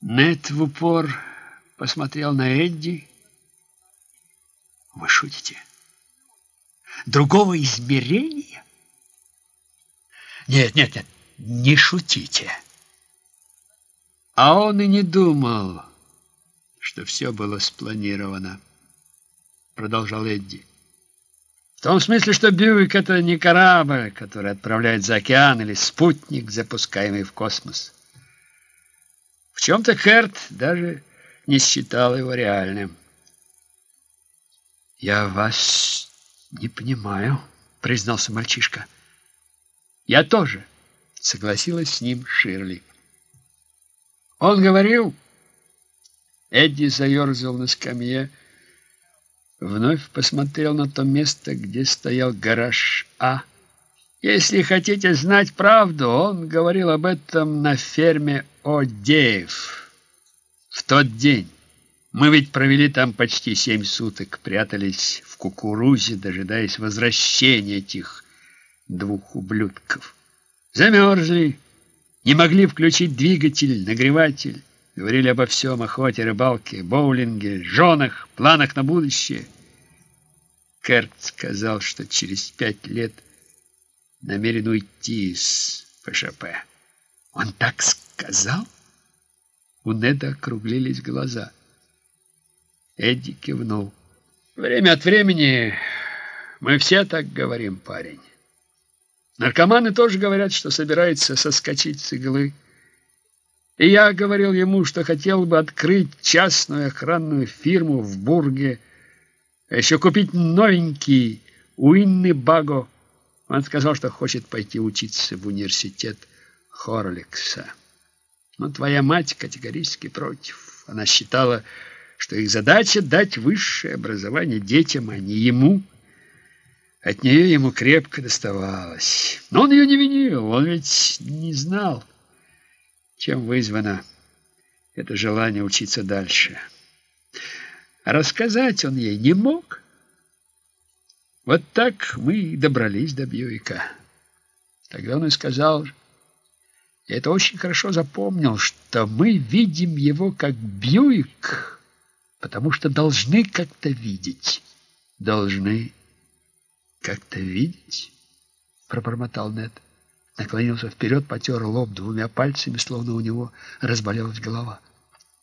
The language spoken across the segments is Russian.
Нет в упор посмотрел на Эдди. Вы шутите? Другого измерения? Нет, нет, нет, не шутите. А он и не думал, что все было спланировано, продолжал Эдди. В том смысле, что Бьюик — это не корабль, который отправляет за океан, или спутник, запускаемый в космос. В чем-то Херт даже не считал его реальным. «Я вас не понимаю», — признался мальчишка. «Я тоже», — согласилась с ним Ширли. Он говорил... Эдди заерзал на скамье, вновь посмотрел на то место, где стоял гараж А. Если хотите знать правду, он говорил об этом на ферме Одеев в тот день. Мы ведь провели там почти семь суток, прятались в кукурузе, дожидаясь возвращения этих двух ублюдков. Замерзли, не могли включить двигатель, нагреватель. Говорили обо всем, охоте, рыбалке, боулинге, женах, планах на будущее. Керт сказал, что через пять лет намерен уйти из ПШП. Он так сказал? У Неда округлились глаза. Эдди кивнул. Время от времени мы все так говорим, парень. Наркоманы тоже говорят, что собираются соскочить с иглы. И я говорил ему, что хотел бы открыть частную охранную фирму в Бурге, а еще купить новенький Уинны Баго. Он сказал, что хочет пойти учиться в университет Хорликса. Но твоя мать категорически против. Она считала, что их задача дать высшее образование детям, а не ему – от нее ему крепко доставалось. Но он ее не винил, он ведь не знал, чем вызвано это желание учиться дальше. Рассказать он ей не мог. Вот так мы и добрались до Бьюика. Тогда он и сказал, я это очень хорошо запомнил, что мы видим его как Бьюик, потому что должны как-то видеть. Должны как-то видеть, пробормотал Нед. Наклонился вперед, потер лоб двумя пальцами, словно у него разболелась голова.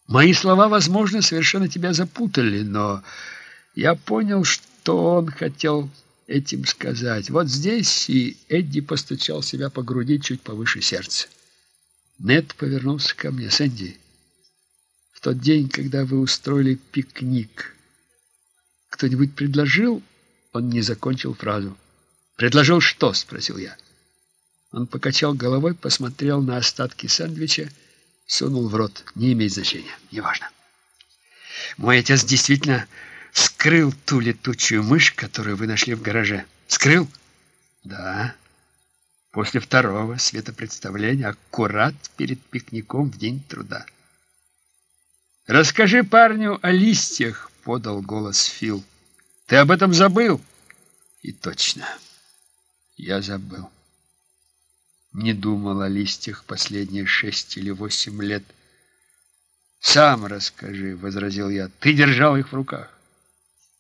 Мои слова, возможно, совершенно тебя запутали, но я понял, что он хотел этим сказать. Вот здесь и Эдди постучал себя по груди чуть повыше сердца. Нед повернулся ко мне. Сэнди, в тот день, когда вы устроили пикник, кто-нибудь предложил он не закончил фразу. «Предложил что?» – спросил я. Он покачал головой, посмотрел на остатки сэндвича, сунул в рот. Не имеет значения, неважно. Мой отец действительно скрыл ту летучую мышь, которую вы нашли в гараже. Скрыл? Да. После второго светопредставления, аккурат перед пикником в день труда. «Расскажи парню о листьях», — подал голос Фил. Ты об этом забыл? И точно, я забыл. Не думал о листьях последние шесть или восемь лет. «Сам расскажи», — возразил я. «Ты держал их в руках».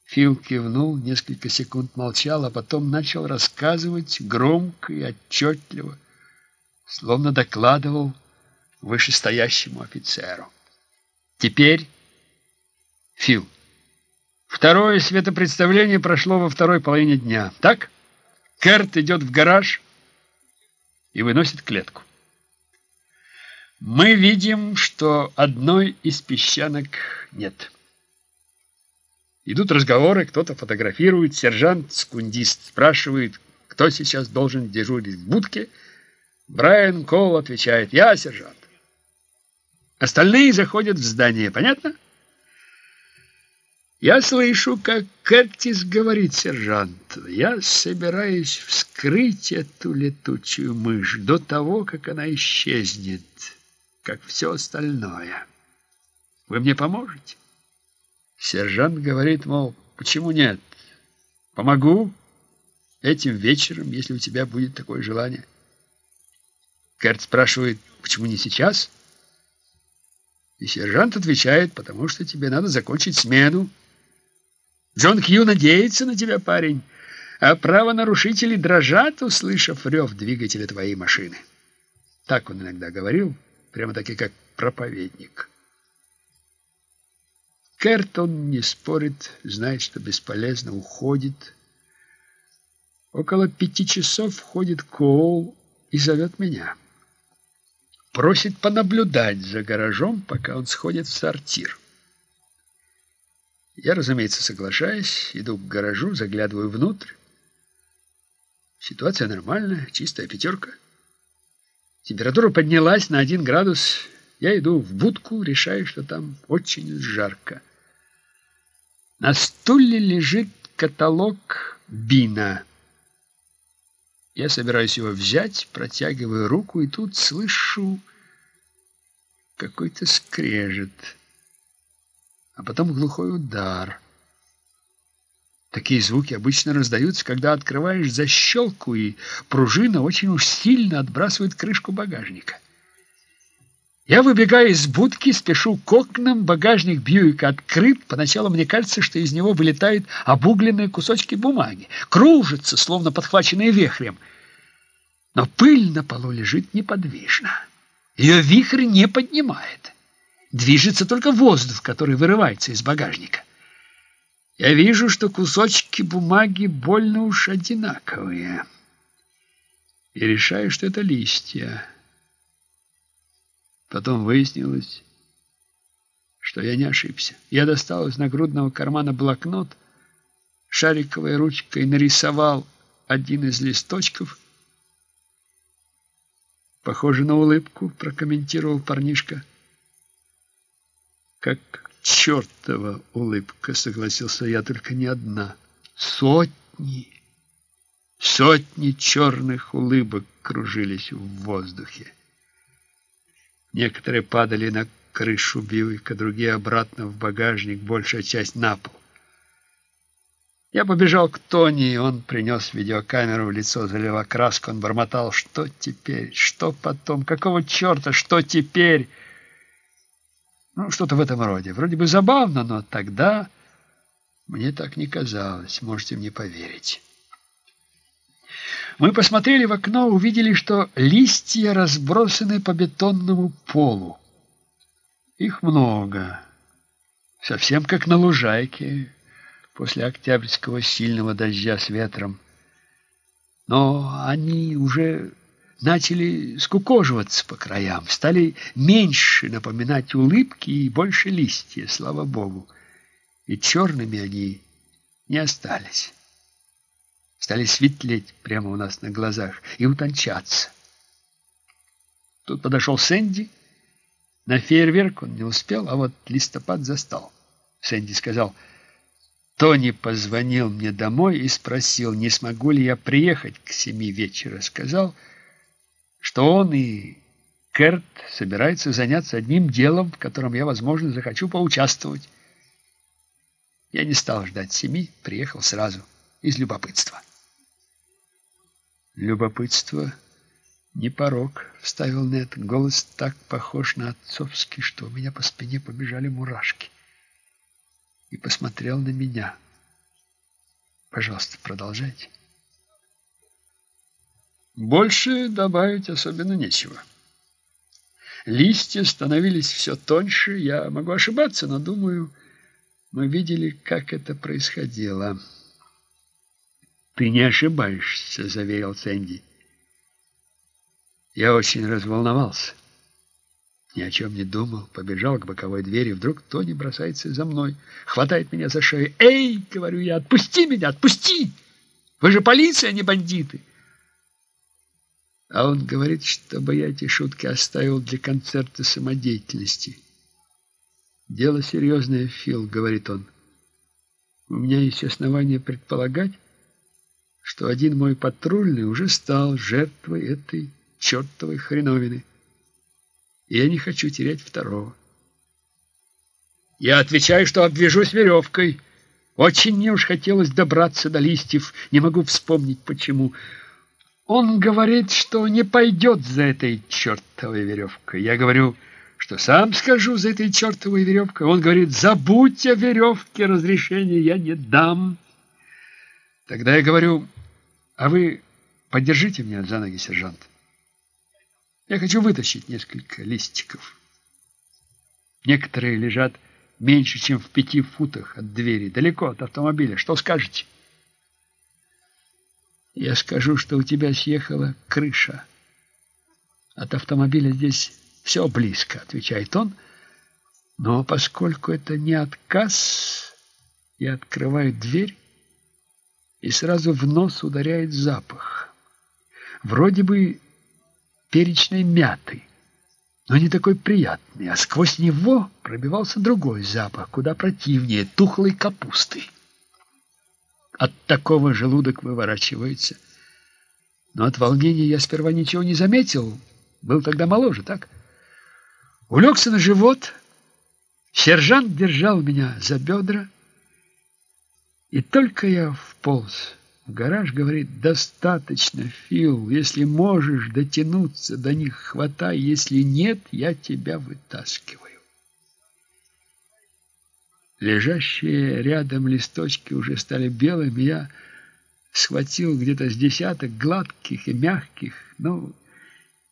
Фил кивнул, несколько секунд молчал, а потом начал рассказывать громко и отчетливо, словно докладывал вышестоящему офицеру. «Теперь, Фил, Второе светопредставление прошло во второй половине дня. Так? Керт идет в гараж и выносит клетку. Мы видим, что одной из песчанок нет. Идут разговоры, кто-то фотографирует, сержант-скундист спрашивает, кто сейчас должен дежурить в будке. Брайан Коул отвечает, я сержант. Остальные заходят в здание, понятно? Я слышу, как Кертис говорит сержант. Я собираюсь вскрыть эту летучую мышь до того, как она исчезнет, как все остальное. Вы мне поможете? Сержант говорит, мол, почему нет? Помогу этим вечером, если у тебя будет такое желание. Керт спрашивает, почему не сейчас? И сержант отвечает, потому что тебе надо закончить смену. Джон Кью надеется на тебя, парень, а правонарушители дрожат, услышав рев двигателя твоей машины. Так он иногда говорил, прямо-таки как проповедник. Кертон не спорит, знает, что бесполезно, уходит. Около пяти часов входит Коул и зовет меня. Просит понаблюдать за гаражом, пока он сходит в сортир. Я, разумеется, соглашаюсь, иду к гаражу, заглядываю внутрь. Ситуация нормальная, чистая пятерка. Температура поднялась на один градус. Я иду в будку, решаю, что там очень жарко. На стуле лежит каталог Бина. Я собираюсь его взять, протягиваю руку, и тут слышу какой-то скрежет, а потом глухой удар. Такие звуки обычно раздаются, когда открываешь защелку, и пружина очень уж сильно отбрасывает крышку багажника. Я выбегаю из будки, спешу к окнам, багажник Бьюика открыт. Поначалу мне кажется, что из него вылетают обугленные кусочки бумаги, кружатся, словно подхваченные вихрем. Но пыль на полу лежит неподвижно. Ее вихрь не поднимает. Движется только воздух, который вырывается из багажника. Я вижу, что кусочки бумаги больно уж одинаковые. И решаю, что это листья. Потом выяснилось, что я не ошибся. Я достал из нагрудного кармана блокнот, шариковой ручкой нарисовал один из листочков. Похоже на улыбку, прокомментировал парнишка. Как чертова улыбка, согласился я, только не одна. Сотни, сотни черных улыбок кружились в воздухе. Некоторые падали на крышу Бьюика, другие обратно в багажник, большая часть на пол. Я побежал к Тони, и он принес видеокамеру в лицо, залила краску, он бормотал, что теперь, что потом, какого черта, что теперь? Ну, что-то в этом роде. Вроде бы забавно, но тогда мне так не казалось, можете мне поверить. Мы посмотрели в окно, увидели, что листья разбросаны по бетонному полу. Их много, совсем как на лужайке после октябрьского сильного дождя с ветром. Но они уже начали скукоживаться по краям, стали меньше напоминать улыбки и больше листья, слава богу. И черными они не остались стали светлеть прямо у нас на глазах и утончаться. Тут подошел Сэнди. На фейерверк он не успел, а вот листопад застал. Сэнди сказал, Тони позвонил мне домой и спросил, не смогу ли я приехать к семи вечера. Сказал, что он и Керт собираются заняться одним делом, в котором я, возможно, захочу поучаствовать. Я не стал ждать семи, приехал сразу из любопытства. Любопытство не порог, вставил Нед. Голос так похож на отцовский, что у меня по спине побежали мурашки. И посмотрел на меня. Пожалуйста, продолжайте. Больше добавить особенно нечего. Листья становились все тоньше. Я могу ошибаться, но думаю, мы видели, как это происходило. «Ты не ошибаешься», — заверил Сэнди. Я очень разволновался. Ни о чем не думал, побежал к боковой двери, вдруг Тони бросается за мной, хватает меня за шею. «Эй!» — говорю я, «отпусти меня, отпусти! Вы же полиция, а не бандиты!» А он говорит, чтобы я эти шутки оставил для концерта самодеятельности. «Дело серьезное, Фил», — говорит он. «У меня есть основания предполагать, что один мой патрульный уже стал жертвой этой чертовой хреновины. И я не хочу терять второго. Я отвечаю, что обвяжусь веревкой. Очень мне уж хотелось добраться до листьев, не могу вспомнить почему. Он говорит, что не пойдет за этой чертовой веревкой. Я говорю, что сам скажу за этой чертовой веревкой. Он говорит, забудь о веревке, разрешения я не дам. Тогда я говорю, а вы поддержите меня за ноги, сержант. Я хочу вытащить несколько листиков. Некоторые лежат меньше, чем в пяти футах от двери, далеко от автомобиля. Что скажете? Я скажу, что у тебя съехала крыша. От автомобиля здесь все близко, отвечает он. Но поскольку это не отказ, я открываю дверь, и сразу в нос ударяет запах. Вроде бы перечной мяты, но не такой приятный, а сквозь него пробивался другой запах, куда противнее, тухлой капусты. От такого желудок выворачивается. Но от волнения я сперва ничего не заметил, был тогда моложе, так? Улегся на живот, сержант держал меня за бедра, и только я вполз. В гараж, говорит, достаточно, Фил, если можешь дотянуться до них, хватай, если нет, я тебя вытаскиваю. Лежащие рядом листочки уже стали белыми, я схватил где-то с десяток гладких и мягких, но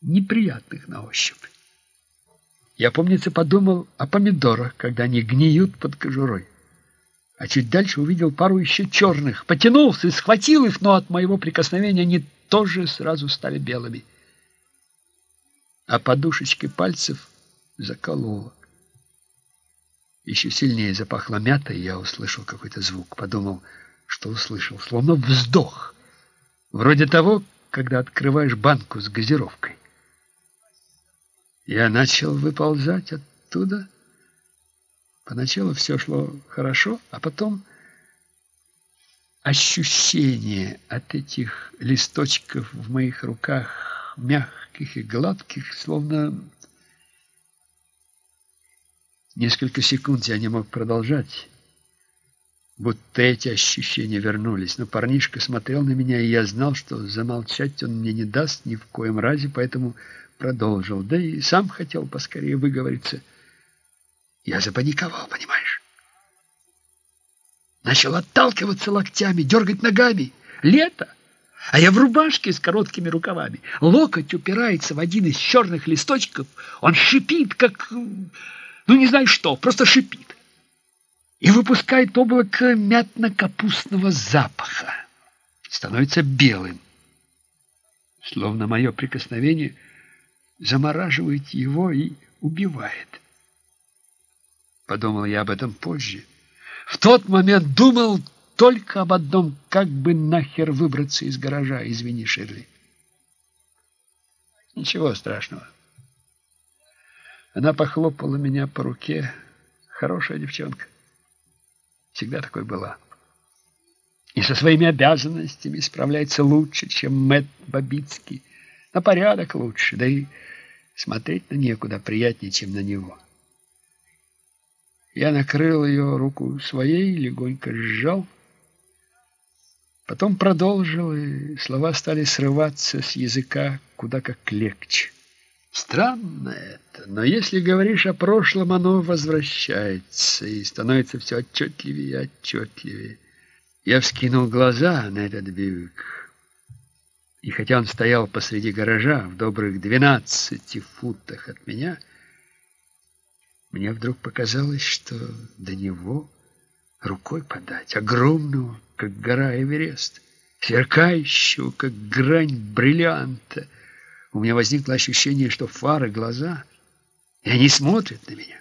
неприятных на ощупь. Я, помнится, подумал о помидорах, когда они гниют под кожурой а чуть дальше увидел пару еще черных. Потянулся и схватил их, но от моего прикосновения они тоже сразу стали белыми. А подушечки пальцев закололо. Еще сильнее запахло мятой, я услышал какой-то звук. Подумал, что услышал, словно вздох. Вроде того, когда открываешь банку с газировкой. Я начал выползать оттуда, Поначалу все шло хорошо, а потом ощущение от этих листочков в моих руках, мягких и гладких, словно несколько секунд я не мог продолжать, будто эти ощущения вернулись. Но парнишка смотрел на меня, и я знал, что замолчать он мне не даст ни в коем разе, поэтому продолжил. Да и сам хотел поскорее выговориться – я запаниковал, понимаешь? Начал отталкиваться локтями, дергать ногами. Лето, а я в рубашке с короткими рукавами. Локоть упирается в один из черных листочков. Он шипит, как... Ну, не знаю что, просто шипит. И выпускает облако мятно-капустного запаха. Становится белым. Словно мое прикосновение замораживает его и убивает. Подумал я об этом позже. В тот момент думал только об одном, как бы нахер выбраться из гаража, извини, Ширли. Ничего страшного. Она похлопала меня по руке. Хорошая девчонка. Всегда такой была. И со своими обязанностями справляется лучше, чем Мэтт Бабицкий. На порядок лучше, да и смотреть на нее куда приятнее, чем на него. Я накрыл ее руку своей, легонько сжал. Потом продолжил, и слова стали срываться с языка куда как легче. Странно это, но если говоришь о прошлом, оно возвращается и становится все отчетливее и отчетливее. Я вскинул глаза на этот бивик. И хотя он стоял посреди гаража в добрых двенадцати футах от меня, — мне вдруг показалось, что до него рукой подать, огромного, как гора Эверест, сверкающего, как грань бриллианта. У меня возникло ощущение, что фары, глаза, и они смотрят на меня.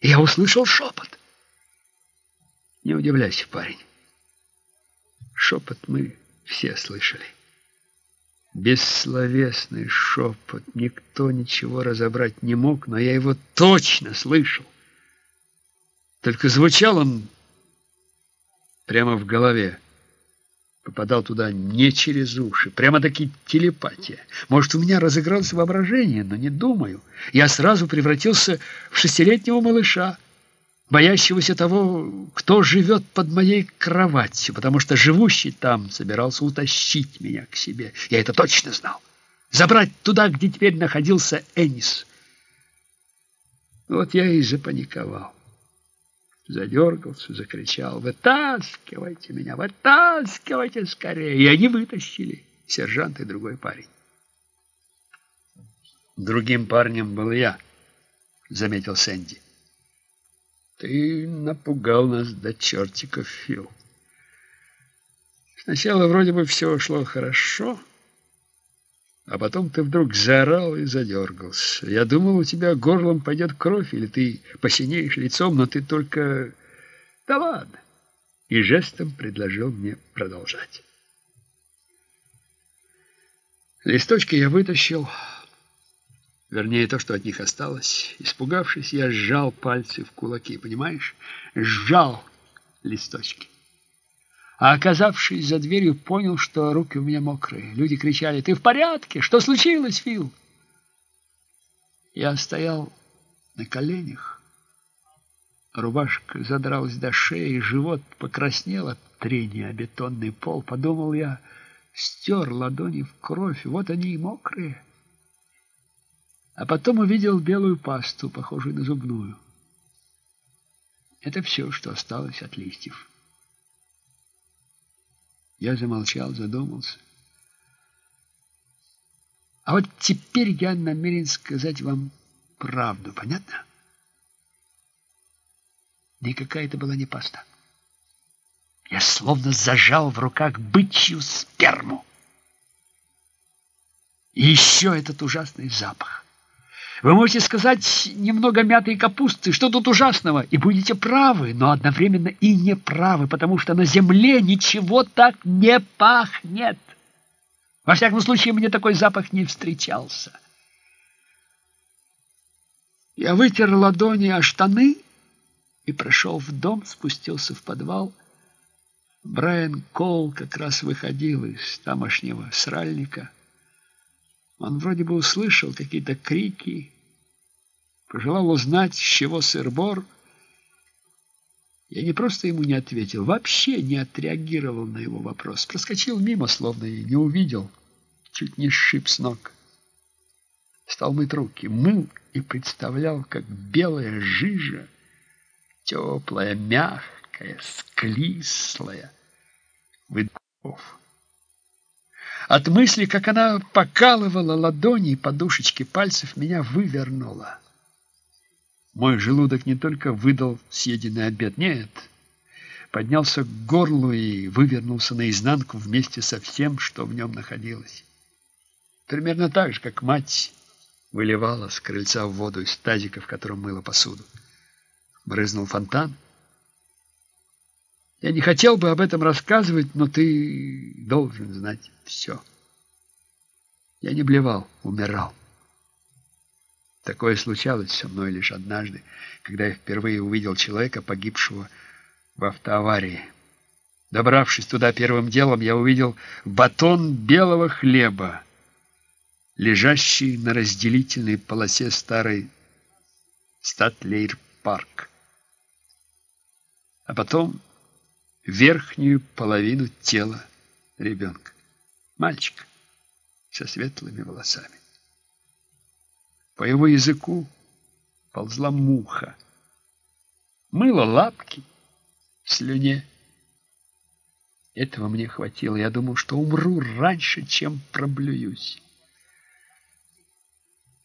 И я услышал шепот. Не удивляйся, парень. Шепот мы все слышали. Бессловесный шепот. Никто ничего разобрать не мог, но я его точно слышал. Только звучал он прямо в голове. Попадал туда не через уши, прямо-таки телепатия. Может, у меня разыгралось воображение, но не думаю. Я сразу превратился в шестилетнего малыша боящегося того, кто живет под моей кроватью, потому что живущий там собирался утащить меня к себе. Я это точно знал. Забрать туда, где теперь находился Энис. Вот я и запаниковал. Задергался, закричал, «Вытаскивайте меня, вытаскивайте скорее!» И они вытащили, сержант и другой парень. Другим парнем был я, заметил Сэнди. Ты напугал нас до чертиков, Фил. Сначала вроде бы все шло хорошо, а потом ты вдруг заорал и задергался. Я думал, у тебя горлом пойдет кровь, или ты посинеешь лицом, но ты только... Да ладно. И жестом предложил мне продолжать. Листочки я вытащил, вернее, то, что от них осталось. Испугавшись, я сжал пальцы в кулаки, понимаешь? Сжал листочки. А оказавшись за дверью, понял, что руки у меня мокрые. Люди кричали, «Ты в порядке? Что случилось, Фил?» Я стоял на коленях. Рубашка задралась до шеи, живот покраснел от трения о бетонный пол. Подумал я, стер ладони в кровь, вот они и мокрые. А потом увидел белую пасту, похожую на зубную. Это все, что осталось от листьев. Я замолчал, задумался. А вот теперь я намерен сказать вам правду, понятно? Никакая это была не паста. Я словно зажал в руках бычью сперму. И еще этот ужасный запах. Вы можете сказать немного мятой капусты, что тут ужасного, и будете правы, но одновременно и не правы, потому что на земле ничего так не пахнет. Во всяком случае, мне такой запах не встречался. Я вытер ладони о штаны и прошел в дом, спустился в подвал. Брайан Кол как раз выходил из тамошнего сральника. Он вроде бы услышал какие-то крики, пожелал узнать, с чего сыр-бор. Я не просто ему не ответил, вообще не отреагировал на его вопрос. Проскочил мимо, словно и не увидел, чуть не сшиб с ног. Стал мыть руки, мыл и представлял, как белая жижа, теплая, мягкая, склислая, выдохов. От мысли, как она покалывала ладони и подушечки пальцев, меня вывернуло. Мой желудок не только выдал съеденный обед, нет, поднялся к горлу и вывернулся наизнанку вместе со всем, что в нем находилось. Примерно так же, как мать выливала с крыльца воду из тазика, в котором мыла посуду. Брызнул фонтан. Я не хотел бы об этом рассказывать, но ты должен знать все. Я не блевал, умирал. Такое случалось со мной лишь однажды, когда я впервые увидел человека, погибшего в автоаварии. Добравшись туда первым делом, я увидел батон белого хлеба, лежащий на разделительной полосе старой Статлейр-парк. А потом верхнюю половину тела ребенка, мальчика со светлыми волосами. По его языку ползла муха. Мыла лапки в слюне. Этого мне хватило. Я думал, что умру раньше, чем проблююсь.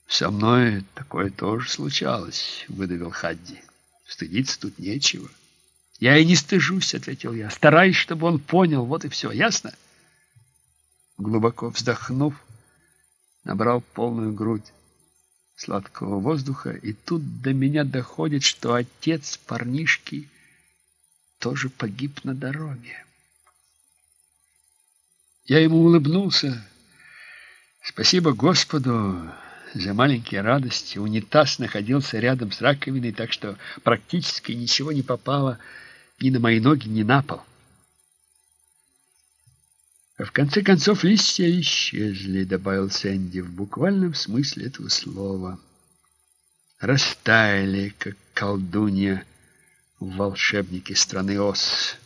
«Со мной такое тоже случалось», — выдавил Хадди. «Стыдиться тут нечего». «Я и не стыжусь», — ответил я. «Стараюсь, чтобы он понял. Вот и все. Ясно?» Глубоко вздохнув, набрал полную грудь сладкого воздуха, и тут до меня доходит, что отец парнишки тоже погиб на дороге. Я ему улыбнулся. Спасибо Господу за маленькие радости. Унитаз находился рядом с раковиной, так что практически ничего не попало ни на мои ноги, ни на пол. В конце концов листья исчезли, добавил Сэнди в буквальном смысле этого слова. Растаяли, как колдунья в волшебнике страны Оз.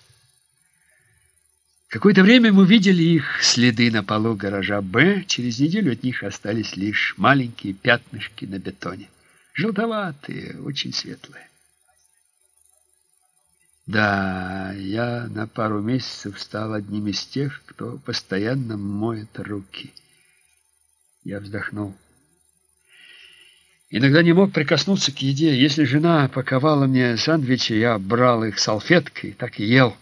Какое-то время мы видели их следы на полу гаража «Б». Через неделю от них остались лишь маленькие пятнышки на бетоне. желтоватые, очень светлые. Да, я на пару месяцев стал одним из тех, кто постоянно моет руки. Я вздохнул. Иногда не мог прикоснуться к еде. Если жена паковала мне сэндвичи, я брал их салфеткой, так и ел.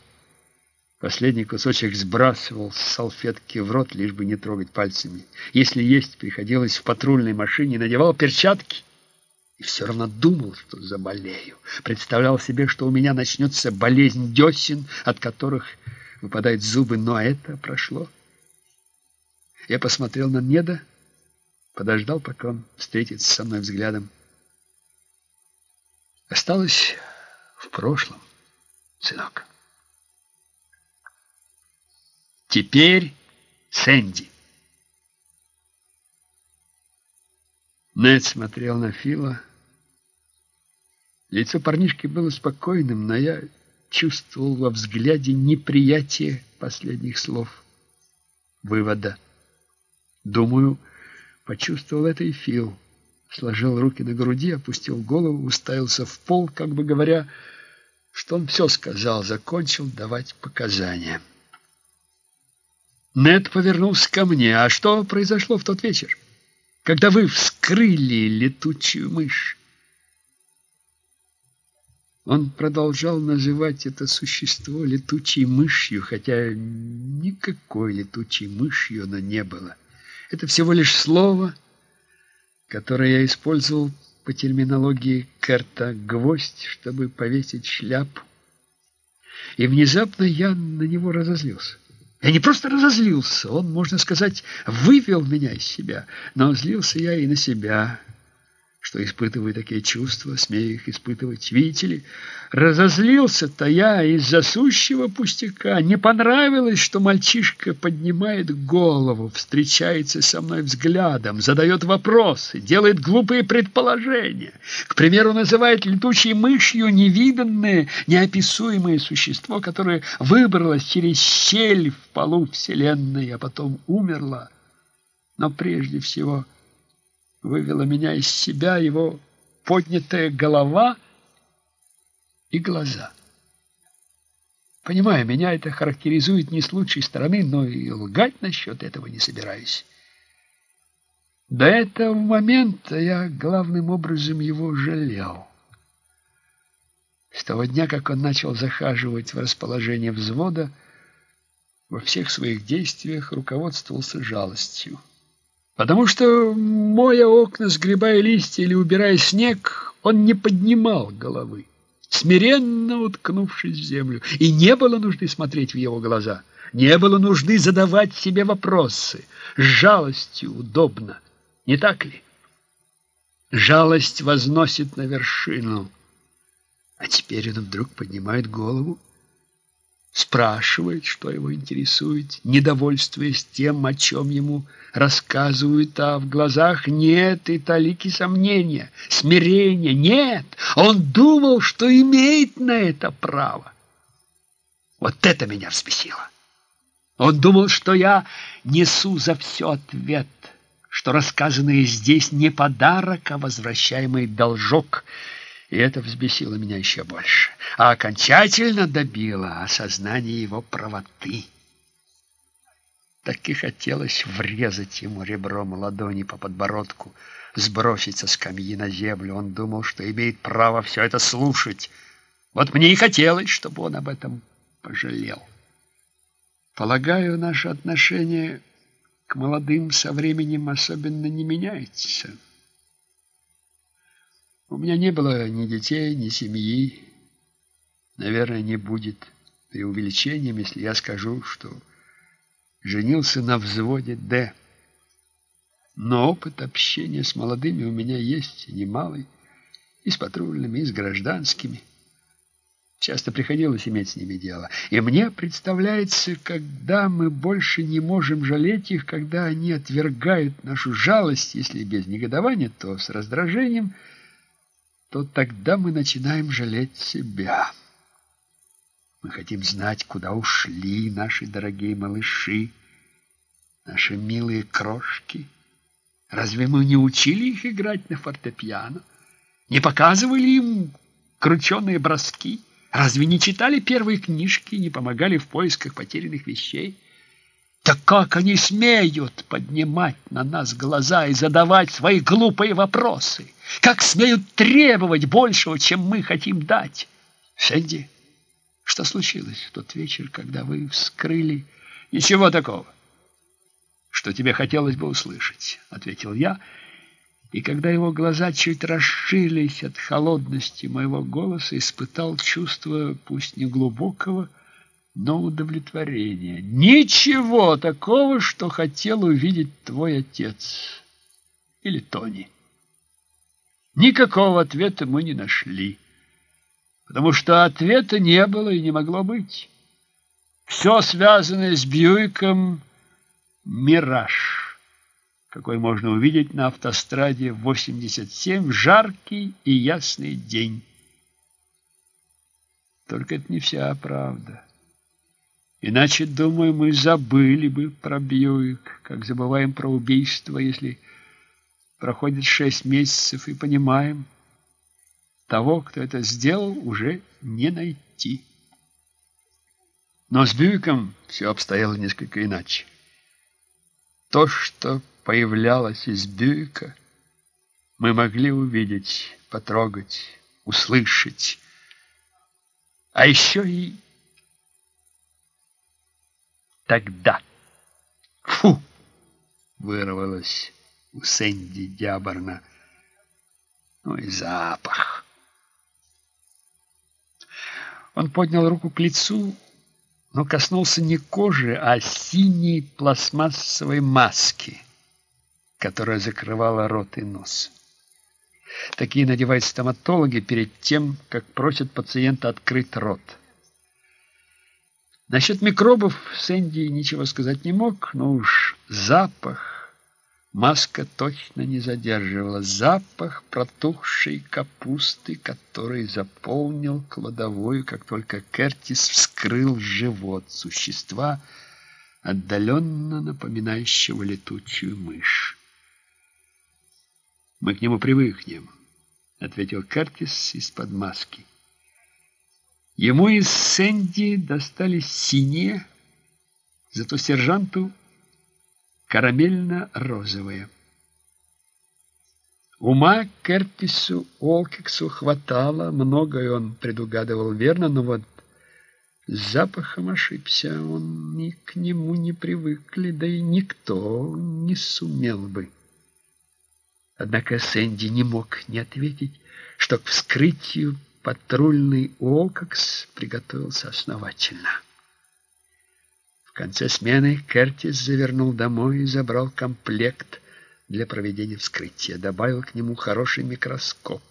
Последний кусочек сбрасывал с салфетки в рот, лишь бы не трогать пальцами. Если есть приходилось в патрульной машине, надевал перчатки и все равно думал, что заболею. Представлял себе, что у меня начнется болезнь десен, от которых выпадают зубы, но это прошло. Я посмотрел на Неда, подождал, пока он встретится со мной взглядом. Осталось в прошлом, сынок. Теперь Сэнди. Нед смотрел на Фила. Лицо парнишки было спокойным, но я чувствовал во взгляде неприятие последних слов. Вывода. Думаю, Почувствовал это и Фил. Сложил руки на груди, опустил голову, уставился в пол, как бы говоря, что он все сказал, закончил давать показания. Нед повернулся ко мне. «А что произошло в тот вечер, когда вы вскрыли летучую мышь?» Он продолжал называть это существо летучей мышью, хотя никакой летучей мышью оно не было. Это всего лишь слово, которое я использовал по терминологии Керта «гвоздь», чтобы повесить шляпу. И внезапно я на него разозлился. Я не просто разозлился, он, можно сказать, вывел меня из себя, но злился я и на себя, что испытываю такие чувства, смею их испытывать. Видите ли, разозлился-то я из-за сущего пустяка. Не понравилось, что мальчишка поднимает голову, встречается со мной взглядом, задает вопросы, делает глупые предположения. К примеру, называет летучей мышью невиданное, неописуемое существо, которое выбралось через щель в полу Вселенной, а потом умерло. Но прежде всего вывела меня из себя его поднятая голова и глаза. Понимаю, меня это характеризует не с лучшей стороны, но и лгать насчет этого не собираюсь. До этого момента я главным образом его жалел. С того дня, как он начал захаживать в расположение взвода, во всех своих действиях руководствовался жалостью. Потому что, моя окна, сгребая листья или убирая снег, он не поднимал головы, смиренно уткнувшись в землю. И не было нужды смотреть в его глаза, не было нужды задавать себе вопросы. С удобно, не так ли? Жалость возносит на вершину. А теперь он вдруг поднимает голову спрашивает, что его интересует, недовольствуясь тем, о чем ему рассказывают, а в глазах нет и талики сомнения, смирения, нет. Он думал, что имеет на это право. Вот это меня взбесило. Он думал, что я несу за все ответ, что рассказанное здесь не подарок, а возвращаемый должок — и это взбесило меня еще больше, а окончательно добило осознание его правоты. Так и хотелось врезать ему ребром ладони по подбородку, сбросить со скамьи на землю. Он думал, что имеет право все это слушать. Вот мне и хотелось, чтобы он об этом пожалел. Полагаю, наше отношение к молодым со временем особенно не меняется. У меня не было ни детей, ни семьи. Наверное, не будет преувеличением, если я скажу, что женился на взводе «Д». Но опыт общения с молодыми у меня есть немалый, и с патрульными, и с гражданскими. Часто приходилось иметь с ними дело. И мне представляется, когда мы больше не можем жалеть их, когда они отвергают нашу жалость, если без негодования, то с раздражением – то тогда мы начинаем жалеть себя. Мы хотим знать, куда ушли наши дорогие малыши, наши милые крошки. Разве мы не учили их играть на фортепиано? Не показывали им крученые броски? Разве не читали первые книжки, не помогали в поисках потерянных вещей? Так как они смеют поднимать на нас глаза и задавать свои глупые вопросы? Как смеют требовать большего, чем мы хотим дать? Сэнди, что случилось в тот вечер, когда вы вскрыли... Ничего такого, что тебе хотелось бы услышать, ответил я, и когда его глаза чуть расширились от холодности моего голоса, испытал чувство, пусть не глубокого, но удовлетворения. Ничего такого, что хотел увидеть твой отец или Тони. Никакого ответа мы не нашли, потому что ответа не было и не могло быть. Все связанное с Бьюиком — мираж какой можно увидеть на автостраде 87 в жаркий и ясный день. Только это не вся правда. Иначе, думаю, мы забыли бы про Бьюик, как забываем про убийство, если проходит шесть месяцев и понимаем, того, кто это сделал, уже не найти. Но с Бьюиком все обстояло несколько иначе. То, что появлялась из Бюйка, мы могли увидеть, потрогать, услышать. А еще и тогда. Фу! Вырвалось у Сэнди Дяборна. Ну и запах. Он поднял руку к лицу, но коснулся не кожи, а синей пластмассовой маски которая закрывала рот и нос. Такие надевают стоматологи перед тем, как просят пациента открыть рот. Насчет микробов Сэнди ничего сказать не мог, но уж запах маска точно не задерживала. Запах протухшей капусты, который заполнил кладовую, как только Кертис вскрыл живот существа, отдаленно напоминающего летучую мышь. Мы к нему привыкнем, ответил Кертис из-под маски. Ему из Сэнди достались синие, зато сержанту карамельно-розовые. Ума Кертису Олкексу хватало, многое он предугадывал верно, но вот с запахом ошибся, он ни к нему не привыкли, да и никто не сумел бы. Однако Сэнди не мог не ответить, что к вскрытию патрульный Уолкокс приготовился основательно. В конце смены Кертис завернул домой и забрал комплект для проведения вскрытия. Добавил к нему хороший микроскоп,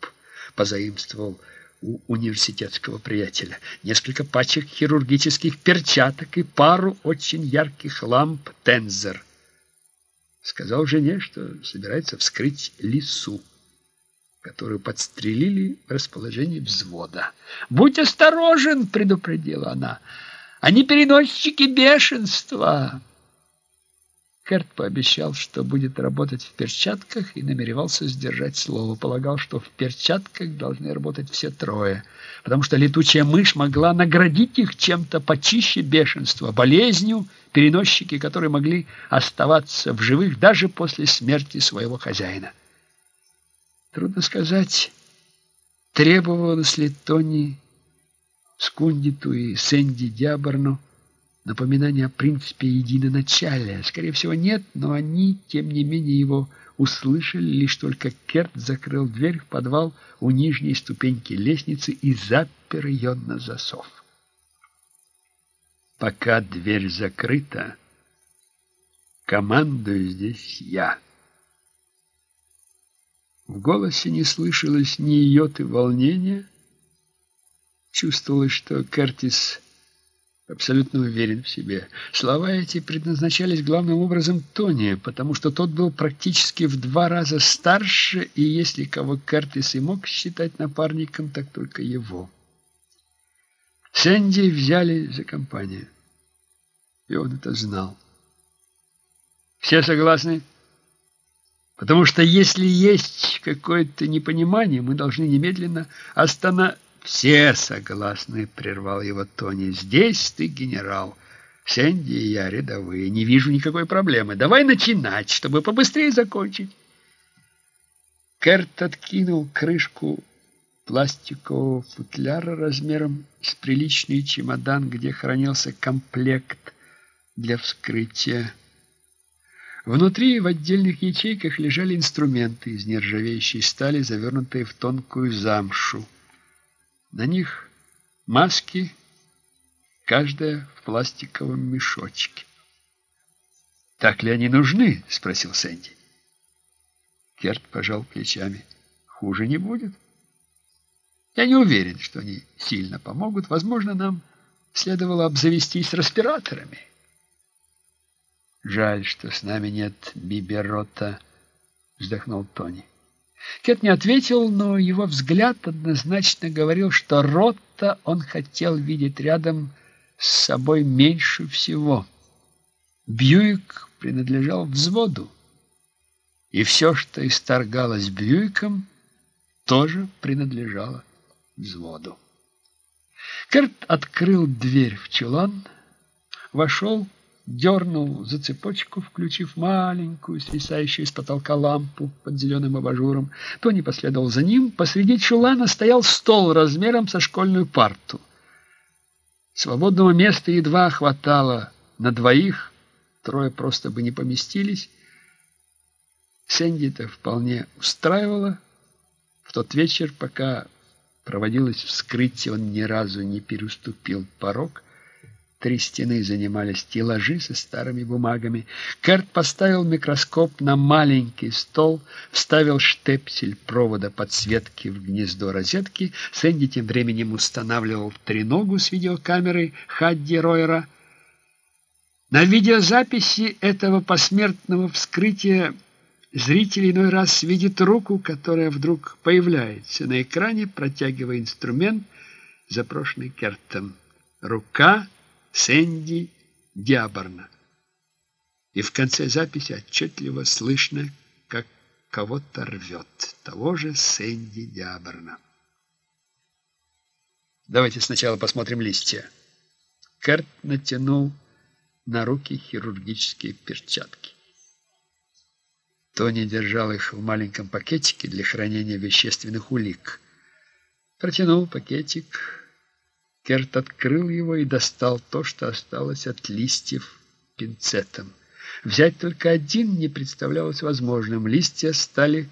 позаимствовал у университетского приятеля, несколько пачек хирургических перчаток и пару очень ярких ламп «Тензер», сказал жене, что собирается вскрыть лису, которую подстрелили в расположении взвода. «Будь осторожен!» — предупредила она. «Они переносчики бешенства!» Керт пообещал, что будет работать в перчатках и намеревался сдержать слово. Полагал, что в перчатках должны работать все трое, потому что летучая мышь могла наградить их чем-то почище бешенства, болезнью, переносчики, которые могли оставаться в живых даже после смерти своего хозяина. Трудно сказать, требовалось ли Тони Скундиту и Сэнди Дяборну напоминание о принципе единоначалия. Скорее всего, нет, но они, тем не менее, его услышали, лишь только Керт закрыл дверь в подвал у нижней ступеньки лестницы и запер ее на засов. Пока дверь закрыта, командую здесь я. В голосе не слышалось ни йоты волнения. Чувствовалось, что Кертис абсолютно уверен в себе. Слова эти предназначались главным образом Тони, потому что тот был практически в два раза старше, и если кого Кертис и мог считать напарником, так только его. Сэнди взяли за компанию, и он это знал. «Все согласны?» Потому что если есть какое-то непонимание, мы должны немедленно остановить. Все согласны, прервал его Тони. Здесь ты генерал. Сэнди и я рядовые. Не вижу никакой проблемы. Давай начинать, чтобы побыстрее закончить. Керт откинул крышку пластикового футляра размером с приличный чемодан, где хранился комплект для вскрытия. Внутри в отдельных ячейках лежали инструменты из нержавеющей стали, завернутые в тонкую замшу. На них маски, каждая в пластиковом мешочке. «Так ли они нужны?» — спросил Сэнди. Керт пожал плечами. «Хуже не будет. Я не уверен, что они сильно помогут. Возможно, нам следовало обзавестись респираторами». «Жаль, что с нами нет Биберота», — вздохнул Тони. Кет не ответил, но его взгляд однозначно говорил, что Ротта он хотел видеть рядом с собой меньше всего. Бьюик принадлежал взводу, и все, что исторгалось Бьюиком, тоже принадлежало взводу. Керт открыл дверь в чулан, вошел дернул за цепочку, включив маленькую, свисающую с потолка лампу под зеленым абажуром. Тони последовал за ним. Посреди чулана стоял стол размером со школьную парту. Свободного места едва хватало на двоих, трое просто бы не поместились. Сэнди-то вполне устраивало. В тот вечер, пока проводилось вскрытие, он ни разу не переступил порог – Три стены занимали стеллажи со старыми бумагами. Керт поставил микроскоп на маленький стол, вставил штепсель провода подсветки в гнездо розетки. Сэнди тем временем устанавливал треногу с видеокамерой Хадди Ройера. На видеозаписи этого посмертного вскрытия зритель иной раз видит руку, которая вдруг появляется на экране, протягивая инструмент, запрошенный Кертом. Рука Сэнди Диаборна. И в конце записи отчетливо слышно, как кого-то рвет. Того же Сэнди Диаборна. Давайте сначала посмотрим листья. Керт натянул на руки хирургические перчатки. Тони держал их в маленьком пакетике для хранения вещественных улик. Протянул пакетик, Керт открыл его и достал то, что осталось от листьев пинцетом. Взять только один не представлялось возможным. Листья стали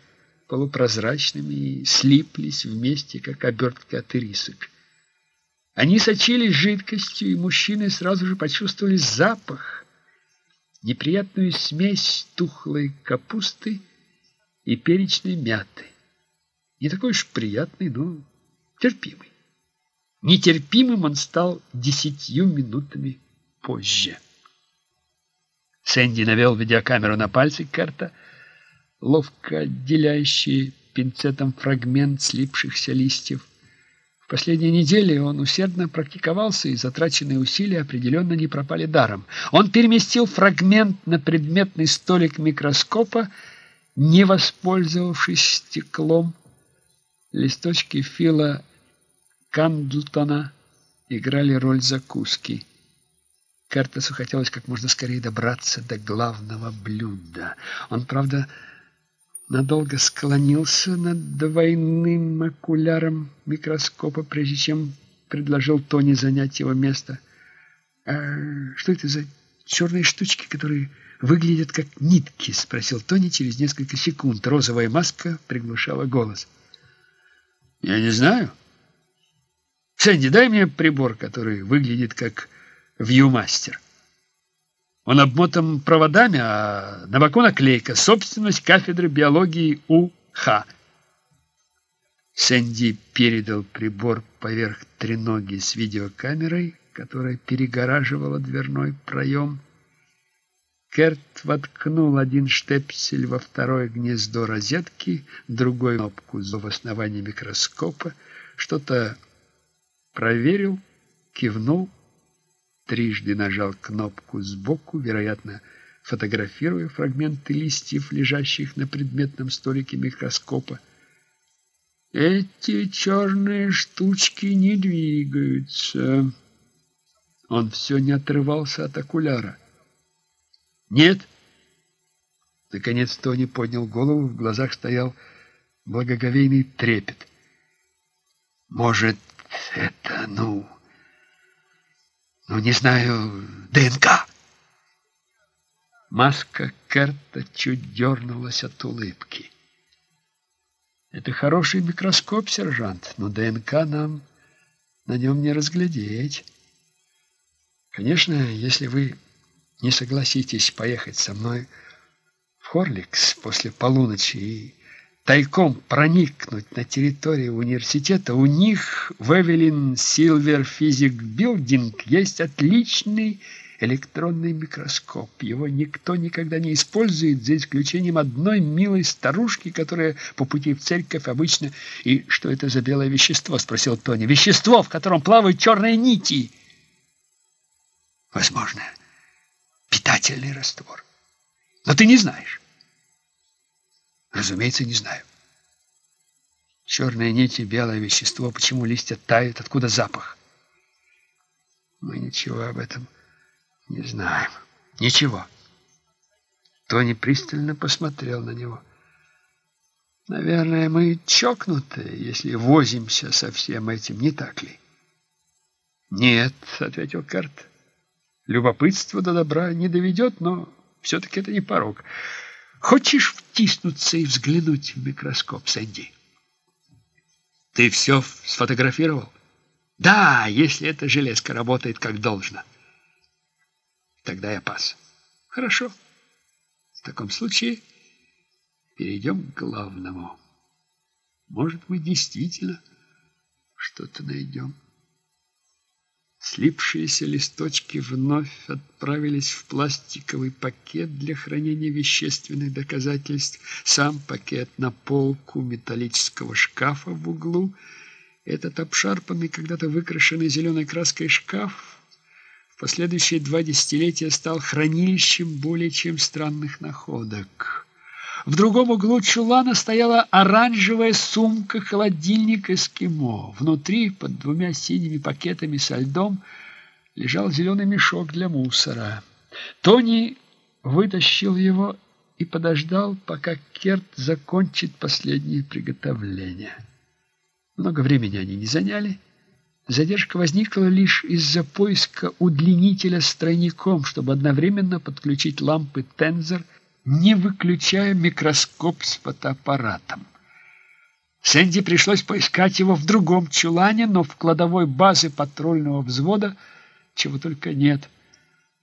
полупрозрачными и слиплись вместе, как обертки от ирисок. Они сочились жидкостью, и мужчины сразу же почувствовали запах, неприятную смесь тухлой капусты и перечной мяты. Не такой уж приятный, но терпимый. Нетерпимым он стал десятью минутами позже. Сэнди навел видеокамеру на пальцы Керта, ловко отделяющий пинцетом фрагмент слипшихся листьев. В последние недели он усердно практиковался, и затраченные усилия определенно не пропали даром. Он переместил фрагмент на предметный столик микроскопа, не воспользовавшись стеклом. Листочки фила Кандлтона играли роль закуски. Картесу хотелось как можно скорее добраться до главного блюда. Он, правда, надолго склонился над двойным окуляром микроскопа, прежде чем предложил Тони занять его место. «А что это за черные штучки, которые выглядят как нитки?» — спросил Тони через несколько секунд. Розовая маска приглушала голос. «Я не знаю». Сэнди, дай мне прибор, который выглядит как вьюмастер. Он обмотан проводами, а на боку наклейка «Собственность кафедры биологии УХ». Сэнди передал прибор поверх треноги с видеокамерой, которая перегораживала дверной проем. Керт воткнул один штепсель во второе гнездо розетки, другой кнопку в основании микроскопа, что-то проверил, кивнул, трижды нажал кнопку сбоку, вероятно, фотографируя фрагменты листьев, лежащих на предметном столике микроскопа. Эти черные штучки не двигаются. Он все не отрывался от окуляра. Нет. Наконец Тони поднял голову, в глазах стоял благоговейный трепет. Может, это, ну, ну, не знаю, ДНК? Маска Керта чуть дернулась от улыбки. Это хороший микроскоп, сержант, но ДНК нам на нем не разглядеть. Конечно, если вы не согласитесь поехать со мной в Хорликс после полуночи и тайком проникнуть на территорию университета, у них в Эвелин Силвер Физик Билдинг есть отличный электронный микроскоп. Его никто никогда не использует, за исключением одной милой старушки, которая по пути в церковь обычно... «И что это за белое вещество?» — спросил Тони. «Вещество, в котором плавают черные нити!» «Возможно, питательный раствор. Но ты не знаешь». «Разумеется, не знаю». Черные нити, белое вещество. Почему листья тают? Откуда запах? Мы ничего об этом не знаем. Ничего. Тони пристально посмотрел на него. Наверное, мы чокнутые, если возимся со всем этим, не так ли? Нет, ответил Карт. Любопытство до добра не доведет, но все-таки это не порог. Хочешь втиснуться и взглянуть в микроскоп, Сэнди? Ты все сфотографировал? Да, если эта железка работает как должно. Тогда я пас. Хорошо. В таком случае перейдем к главному. Может, мы действительно что-то найдем. Слипшиеся листочки вновь отправились в пластиковый пакет для хранения вещественных доказательств. Сам пакет на полку металлического шкафа в углу. Этот обшарпанный, когда-то выкрашенный зеленой краской шкаф в последующие два десятилетия стал хранилищем более чем странных находок. В другом углу чулана стояла оранжевая сумка-холодильник «Эскимо». Внутри, под двумя синими пакетами со льдом, лежал зеленый мешок для мусора. Тони вытащил его и подождал, пока Керт закончит последние приготовления. Много времени они не заняли. Задержка возникла лишь из-за поиска удлинителя с тройником, чтобы одновременно подключить лампы Тензор, не выключая микроскоп с фотоаппаратом. Сэнди пришлось поискать его в другом чулане, но в кладовой базы патрульного взвода чего только нет.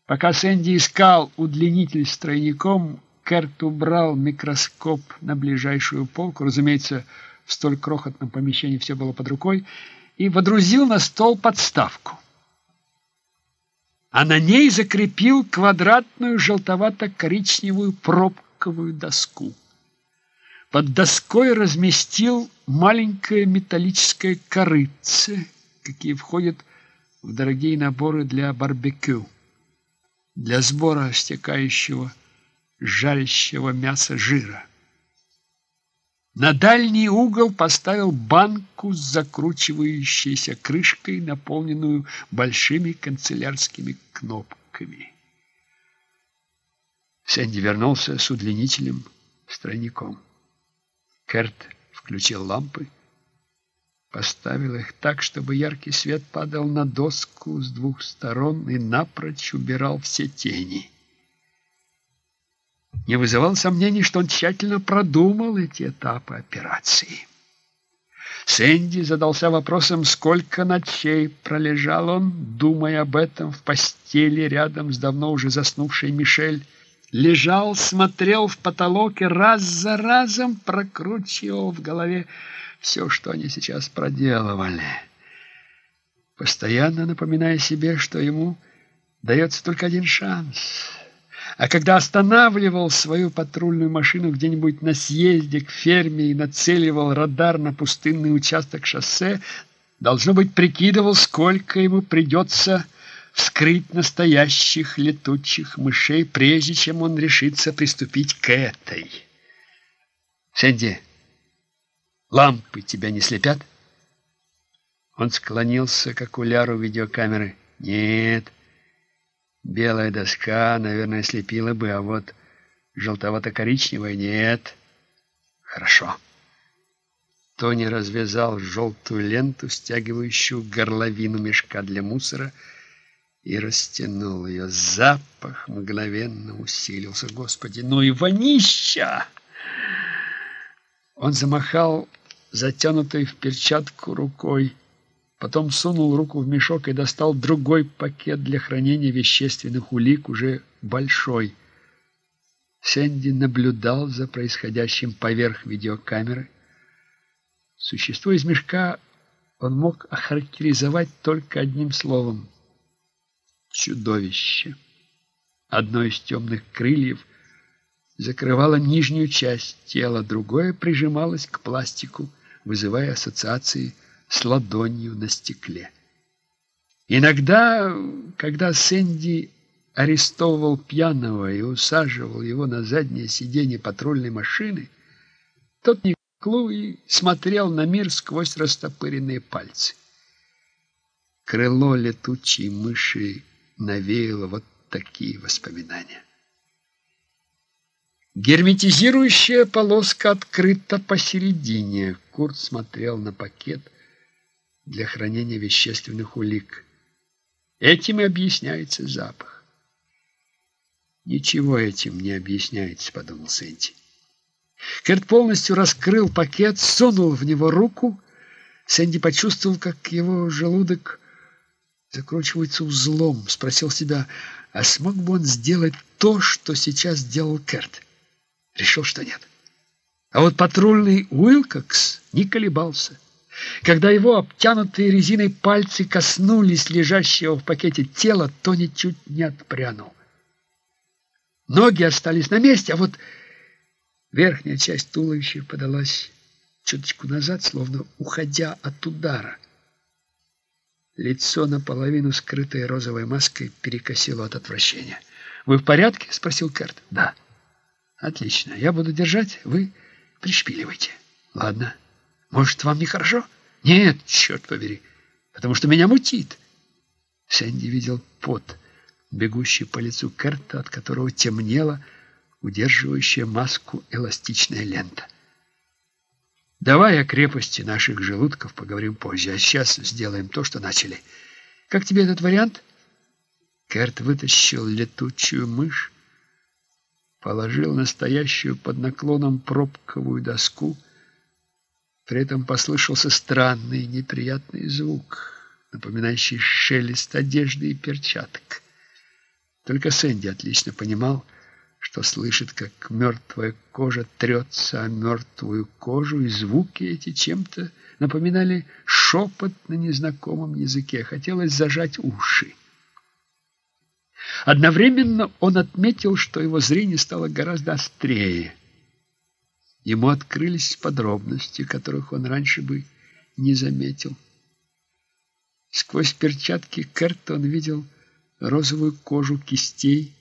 Пока Сэнди искал удлинитель с тройником, Керт убрал микроскоп на ближайшую полку. Разумеется, в столь крохотном помещении все было под рукой, и водрузил на стол подставку. А на ней закрепил квадратную желтовато-коричневую пробковую доску. Под доской разместил маленькое металлическое корыце, какие входят в дорогие наборы для барбекю, для сбора стекающего жарящего мяса жира. На дальний угол поставил банку с закручивающейся крышкой, наполненную большими канцелярскими кнопками. Сэнди вернулся с удлинителем, тройником. Керт включил лампы, поставил их так, чтобы яркий свет падал на доску с двух сторон и напрочь убирал все тени не вызывал сомнений, что он тщательно продумал эти этапы операции. Сэнди задался вопросом, сколько ночей пролежал он, думая об этом в постели рядом с давно уже заснувшей Мишель. Лежал, смотрел в потолок и раз за разом прокручивал в голове все, что они сейчас проделывали, постоянно напоминая себе, что ему дается только один шанс — а когда останавливал свою патрульную машину где-нибудь на съезде к ферме и нацеливал радар на пустынный участок шоссе, должно быть, прикидывал, сколько ему придется вскрыть настоящих летучих мышей, прежде чем он решится приступить к этой. Сэнди, лампы тебя не слепят? Он склонился к окуляру видеокамеры. Нет, белая доска, наверное, слепила бы, а вот желтовато-коричневая нет. Хорошо. Тони развязал желтую ленту, стягивающую горловину мешка для мусора, и растянул ее. Запах мгновенно усилился. Господи, ну и вонища! Он замахал затянутой в перчатку рукой, потом сунул руку в мешок и достал другой пакет для хранения вещественных улик, уже большой. Сэнди наблюдал за происходящим поверх видеокамеры. Существо из мешка он мог охарактеризовать только одним словом — чудовище. Одно из темных крыльев закрывало нижнюю часть тела, другое прижималось к пластику, вызывая ассоциации с ладонью на стекле. Иногда, когда Сэнди арестовывал пьяного и усаживал его на заднее сиденье патрульной машины, тот не и смотрел на мир сквозь растопыренные пальцы. Крыло летучей мыши навеяло вот такие воспоминания. Герметизирующая полоска открыта посередине. Курт смотрел на пакет для хранения вещественных улик. Этим и объясняется запах. Ничего этим не объясняется, подумал Сэнди. Керт полностью раскрыл пакет, сунул в него руку. Сэнди почувствовал, как его желудок закручивается узлом. Спросил себя, а смог бы он сделать то, что сейчас сделал Керт? Решил, что нет. А вот патрульный Уилкокс не колебался. Когда его обтянутые резиной пальцы коснулись лежащего в пакете тела, Тони чуть не отпрянул. Ноги остались на месте, а вот Верхняя часть туловища подалась чуточку назад, словно уходя от удара. Лицо, наполовину скрытое розовой маской, перекосило от отвращения. «Вы в порядке?» — спросил Керт. «Да». «Отлично. Я буду держать, вы пришпиливайте». «Ладно. Может, вам нехорошо?» «Нет, черт побери, потому что меня мутит». Сэнди видел пот, бегущий по лицу Керта, от которого темнело, удерживающая маску эластичная лента. Давай о крепости наших желудков поговорим позже, а сейчас сделаем то, что начали. Как тебе этот вариант? Керт вытащил летучую мышь, положил настоящую под наклоном пробковую доску. При этом послышался странный неприятный звук, напоминающий шелест одежды и перчаток. Только Сэнди отлично понимал, что слышит, как мертвая кожа трется о мертвую кожу, и звуки эти чем-то напоминали шепот на незнакомом языке. Хотелось зажать уши. Одновременно он отметил, что его зрение стало гораздо острее. Ему открылись подробности, которых он раньше бы не заметил. Сквозь перчатки Керта он видел розовую кожу кистей,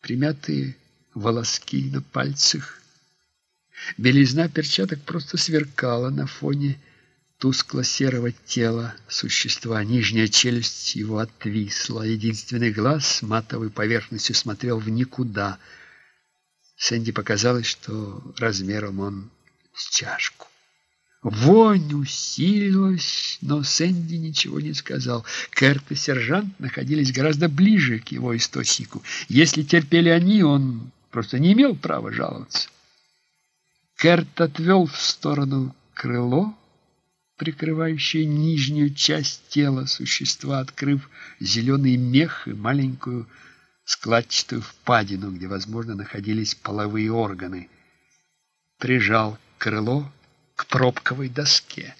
примятые волоски на пальцах. Белизна перчаток просто сверкала на фоне тускло-серого тела существа. Нижняя челюсть его отвисла. Единственный глаз матовой поверхностью смотрел в никуда. Сэнди показалось, что размером он с чашку. Вонь усилилась, но Сэнди ничего не сказал. Кэрт и сержант находились гораздо ближе к его источнику. Если терпели они, он просто не имел права жаловаться. Кэрт отвел в сторону крыло, прикрывающее нижнюю часть тела существа, открыв зеленый мех и маленькую складчатую впадину, где, возможно, находились половые органы. Прижал крыло к пробковой доске.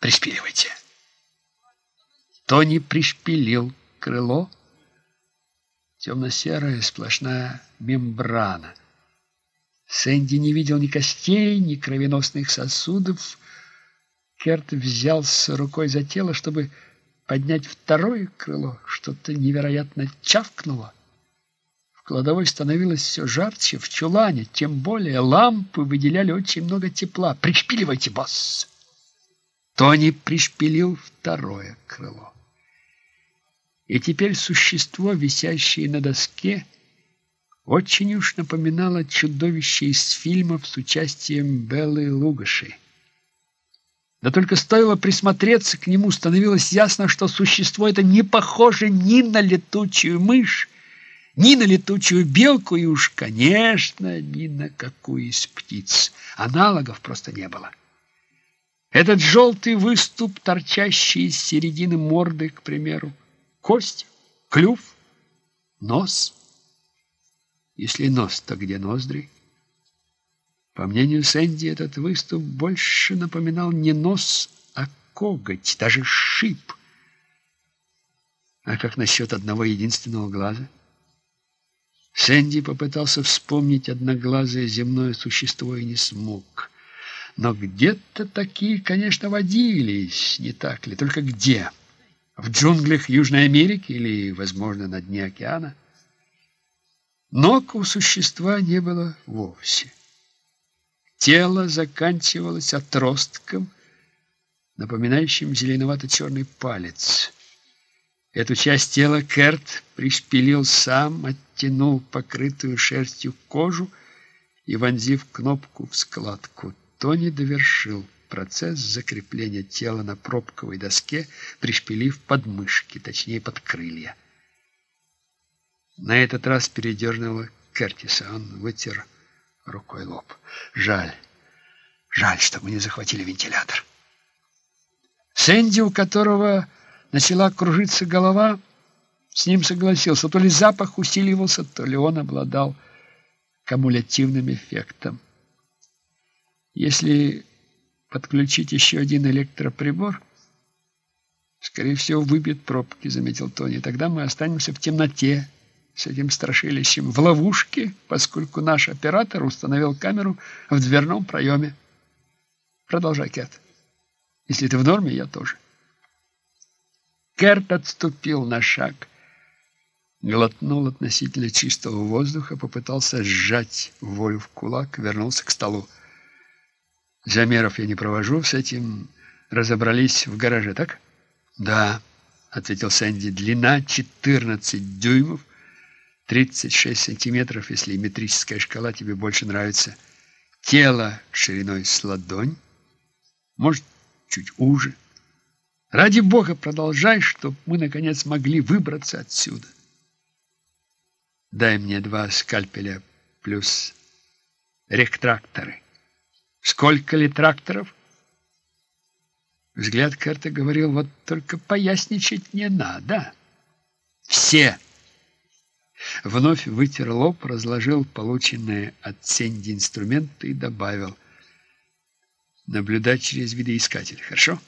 Пришпиливайте. Тони пришпилил крыло. Темно-серая сплошная мембрана. Сэнди не видел ни костей, ни кровеносных сосудов. Керт взялся рукой за тело, чтобы поднять второе крыло, что-то невероятно чавкнуло. В кладовой становилось все жарче, в чулане, тем более лампы выделяли очень много тепла. «Пришпиливайте, босс!» Тони пришпилил второе крыло. И теперь существо, висящее на доске, очень уж напоминало чудовище из фильмов с участием Беллы Лугаши. Да только стоило присмотреться к нему, становилось ясно, что существо это не похоже ни на летучую мышь, ни на летучую белку, и уж, конечно, ни на какую из птиц. Аналогов просто не было. Этот желтый выступ, торчащий из середины морды, к примеру, кость, клюв, нос. Если нос, то где ноздри? По мнению Сэнди, этот выступ больше напоминал не нос, а коготь, даже шип. А как насчет одного единственного глаза? Сэнди попытался вспомнить одноглазое земное существо и не смог. Но где-то такие, конечно, водились, не так ли? Только где? В джунглях Южной Америки или, возможно, на дне океана? Ног у существа не было вовсе. Тело заканчивалось отростком, напоминающим зеленовато-черный палец. Эту часть тела Керт пришпилил сам, оттянул покрытую шерстью кожу и, вонзив кнопку в складку, Тони довершил процесс закрепления тела на пробковой доске, пришпилив подмышки, точнее под крылья. На этот раз передернуло Кертиса. Он вытер рукой лоб. Жаль, жаль, что мы не захватили вентилятор. Сэнди, у которого начала кружиться голова, с ним согласился. То ли запах усиливался, то ли он обладал кумулятивным эффектом. Если подключить еще один электроприбор, скорее всего, выбьет пробки, заметил Тони. Тогда мы останемся в темноте, с этим страшилищем в ловушке, поскольку наш оператор установил камеру в дверном проеме. Продолжай, Кэт. Если ты в норме, я тоже. Керт отступил на шаг, глотнул относительно чистого воздуха, попытался сжать волю в кулак, вернулся к столу. Замеров я не провожу, с этим разобрались в гараже, так? Да, ответил Сэнди. Длина 14 дюймов, 36 сантиметров, если метрическая шкала тебе больше нравится. Тело шириной с ладонь, может, чуть уже. Ради бога, продолжай, чтобы мы, наконец, могли выбраться отсюда. Дай мне два скальпеля плюс ректракторы. Сколько ли тракторов? Взгляд Керта говорил, вот только поясничать не надо. Все Вновь вытер лоб, разложил полученные от Сенди инструменты и добавил. Наблюдать через видоискатель, хорошо?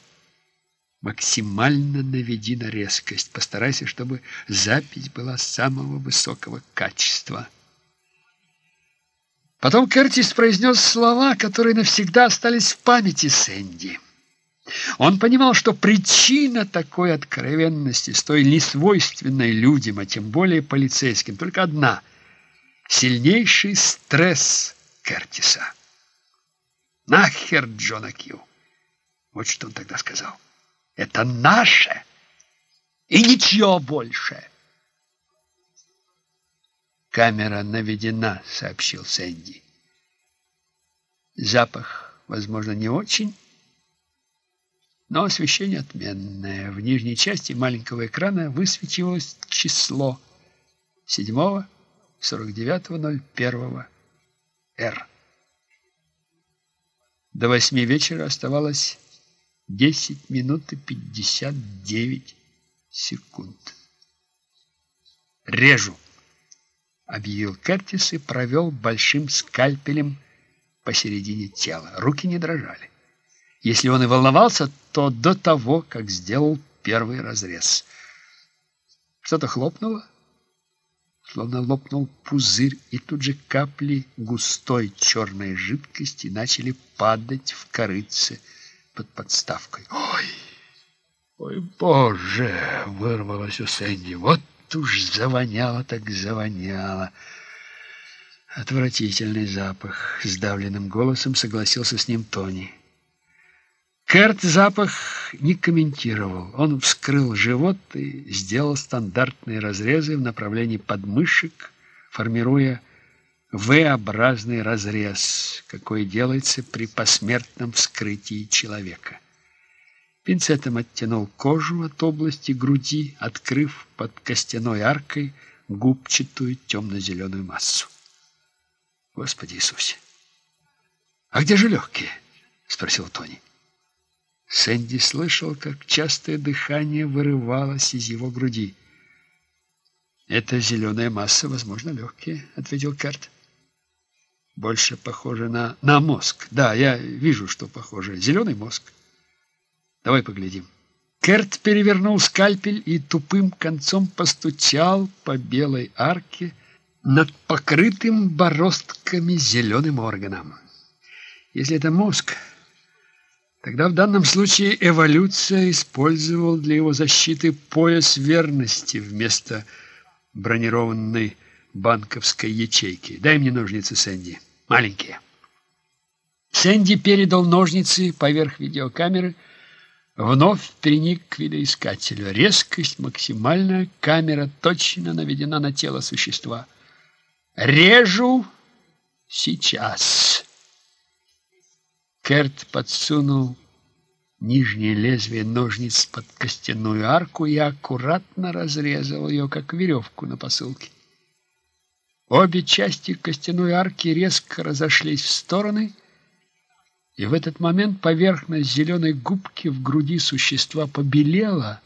Максимально наведи на резкость. Постарайся, чтобы запись была самого высокого качества. Потом Кертис произнес слова, которые навсегда остались в памяти Сэнди. Он понимал, что причина такой откровенности, столь несвойственной людям, а тем более полицейским, только одна – сильнейший стресс Кертиса. «Нахер Джона Кью!» Вот что он тогда сказал. «Это наше и ничего больше!» «Камера наведена», — сообщил Сэнди. «Запах, возможно, не очень» но освещение отменное. В нижней части маленького экрана высвечивалось число 7.49.01 Р. До восьми вечера оставалось 10 минут и 59 секунд. «Режу!» — объявил Кертис и провел большим скальпелем посередине тела. Руки не дрожали. Если он и волновался, то до того, как сделал первый разрез. Что-то хлопнуло, словно лопнул пузырь, и тут же капли густой черной жидкости начали падать в корыце под подставкой. «Ой!» «Ой, боже!» — вырвалось у Сэнди. «Вот уж завоняло так завоняло!» Отвратительный запах, сдавленным голосом согласился с ним Тони. Керт запах не комментировал. Он вскрыл живот и сделал стандартные разрезы в направлении подмышек, формируя V-образный разрез, какой делается при посмертном вскрытии человека. Пинцетом оттянул кожу от области груди, открыв под костяной аркой губчатую темно-зеленую массу. Господи Иисусе! А где же легкие? Спросил Тони. Сэнди слышал, как частое дыхание вырывалось из его груди. «Это зеленая масса, возможно, легкие», — ответил Керт. «Больше похоже на, на мозг. Да, я вижу, что похоже. Зеленый мозг. Давай поглядим». Керт перевернул скальпель и тупым концом постучал по белой арке, над покрытым бороздками зеленым органом. Если это мозг, тогда в данном случае эволюция использовала для его защиты пояс верности вместо бронированной банковской ячейки. Дай мне ножницы, Сэнди. Маленькие. Сэнди передал ножницы поверх видеокамеры, вновь приник к видоискателю. Резкость максимальная, камера точно наведена на тело существа. Режу сейчас. Керт подсунул нижнее лезвие ножниц под костяную арку и аккуратно разрезал ее, как веревку на посылке. Обе части костяной арки резко разошлись в стороны, и в этот момент поверхность зеленой губки в груди существа побелела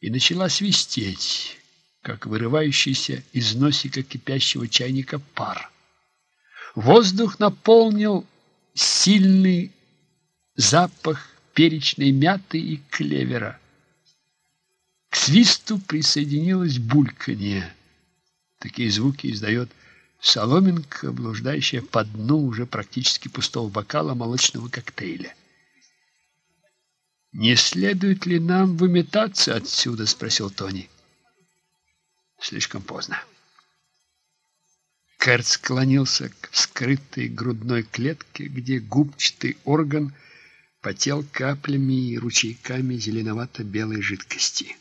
и начала свистеть как вырывающийся из носика кипящего чайника пар. Воздух наполнил сильный запах перечной мяты и клевера. К свисту присоединилось бульканье. Такие звуки издает соломинка, блуждающая по дну уже практически пустого бокала молочного коктейля. «Не следует ли нам выметаться отсюда?» — спросил Тони слишком поздно. Керт склонился к скрытой грудной клетке, где губчатый орган потел каплями и ручейками зеленовато-белой жидкости.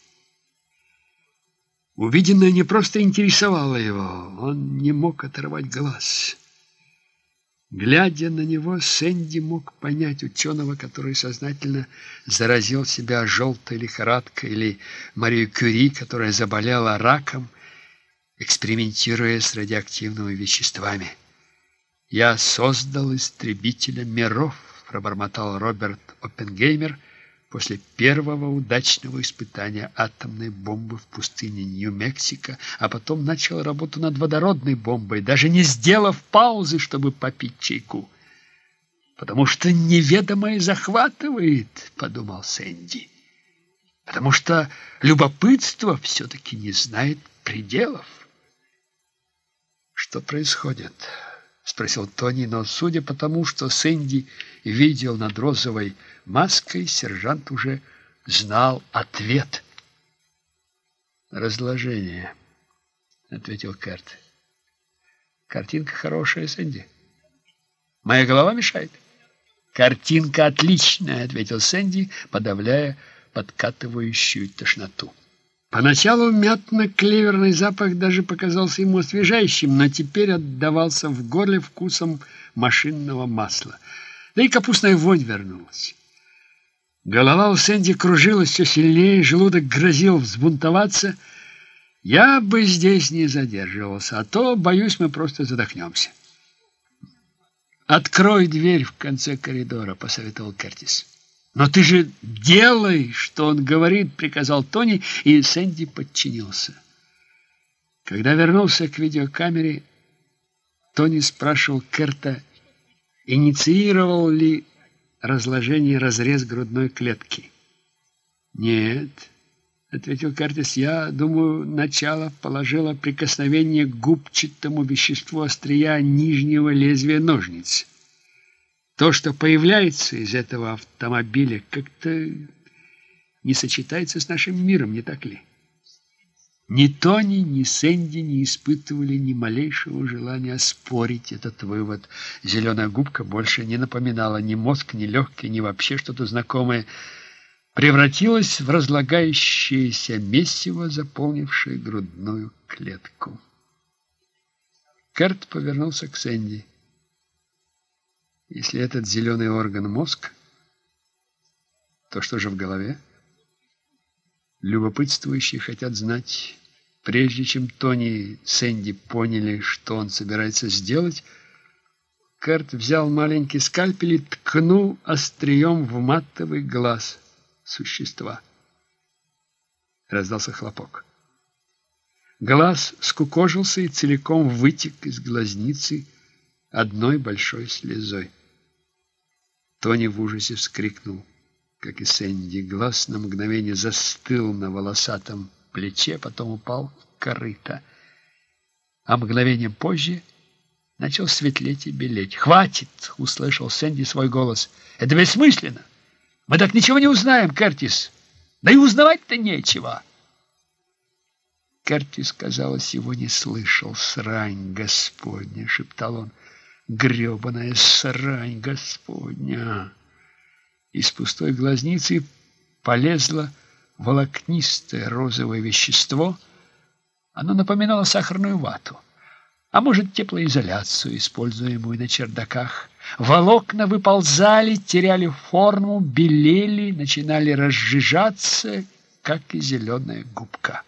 Увиденное не просто интересовало его, он не мог оторвать глаз. Глядя на него, Сэнди мог понять ученого, который сознательно заразил себя желтой лихорадкой, или Марию Кюри, которая заболела раком, экспериментируя с радиоактивными веществами. «Я создал истребителя миров», — пробормотал Роберт Оппенгеймер после первого удачного испытания атомной бомбы в пустыне Нью-Мексико, а потом начал работу над водородной бомбой, даже не сделав паузы, чтобы попить чайку. «Потому что неведомое захватывает», — подумал Сэнди. «Потому что любопытство все-таки не знает пределов». «Что происходит?» — спросил Тони, но, судя по тому, что Сэнди видел над розовой маской, сержант уже знал ответ. «Разложение», — ответил Керт. «Картинка хорошая, Сэнди. Моя голова мешает?» «Картинка отличная», — ответил Сэнди, подавляя подкатывающую тошноту. Поначалу мятно-клеверный запах даже показался ему освежающим, но теперь отдавался в горле вкусом машинного масла. Да и капустная вонь вернулась. Голова у Сэнди кружилась все сильнее, желудок грозил взбунтоваться. Я бы здесь не задерживался, а то, боюсь, мы просто задохнемся. «Открой дверь в конце коридора», — посоветовал Кертис. «Но ты же делай, что он говорит», — приказал Тони, и Сэнди подчинился. Когда вернулся к видеокамере, Тони спрашивал Керта, инициировал ли разложение разрез грудной клетки. «Нет», — ответил Кертис, — «я думаю, начало положило прикосновение к губчатому веществу острия нижнего лезвия ножниц». То, что появляется из этого автомобиля, как-то не сочетается с нашим миром, не так ли? Ни Тони, ни Сэнди не испытывали ни малейшего желания спорить этот вывод. Зеленая губка больше не напоминала ни мозг, ни легкие, ни вообще что-то знакомое. Превратилась в разлагающееся месиво, заполнившее грудную клетку. Керт повернулся к Сэнди. Если этот зеленый орган мозг, то что же в голове? Любопытствующие хотят знать, прежде чем Тони и Сэнди поняли, что он собирается сделать, Керт взял маленький скальпель и ткнул острием в матовый глаз существа. Раздался хлопок. Глаз скукожился и целиком вытек из глазницы одной большой слезой. Тони в ужасе вскрикнул как и Сэнди. Глаз на мгновение застыл на волосатом плече, потом упал в корыто. А мгновением позже начал светлеть и белеть. «Хватит!» — услышал Сэнди свой голос. «Это бессмысленно! Мы так ничего не узнаем, Кертис! Да и узнавать-то нечего!» Кертис, казалось, его не слышал. «Срань Господня!» — шептал он. «Гребаная срань Господня!» Из пустой глазницы полезло волокнистое розовое вещество. Оно напоминало сахарную вату, а может, теплоизоляцию, используемую на чердаках. Волокна выползали, теряли форму, белели, начинали разжижаться, как и зеленая губка.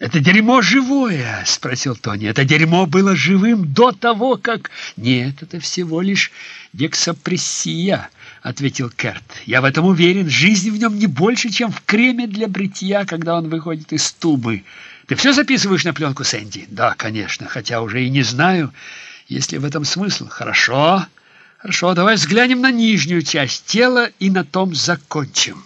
«Это дерьмо живое?» — спросил Тони. «Это дерьмо было живым до того, как...» «Нет, это всего лишь дексапрессия», — ответил Керт. «Я в этом уверен. Жизнь в нем не больше, чем в креме для бритья, когда он выходит из тубы. Ты все записываешь на пленку, Сэнди?» «Да, конечно, хотя уже и не знаю, есть ли в этом смысл. Хорошо, хорошо, давай взглянем на нижнюю часть тела и на том закончим».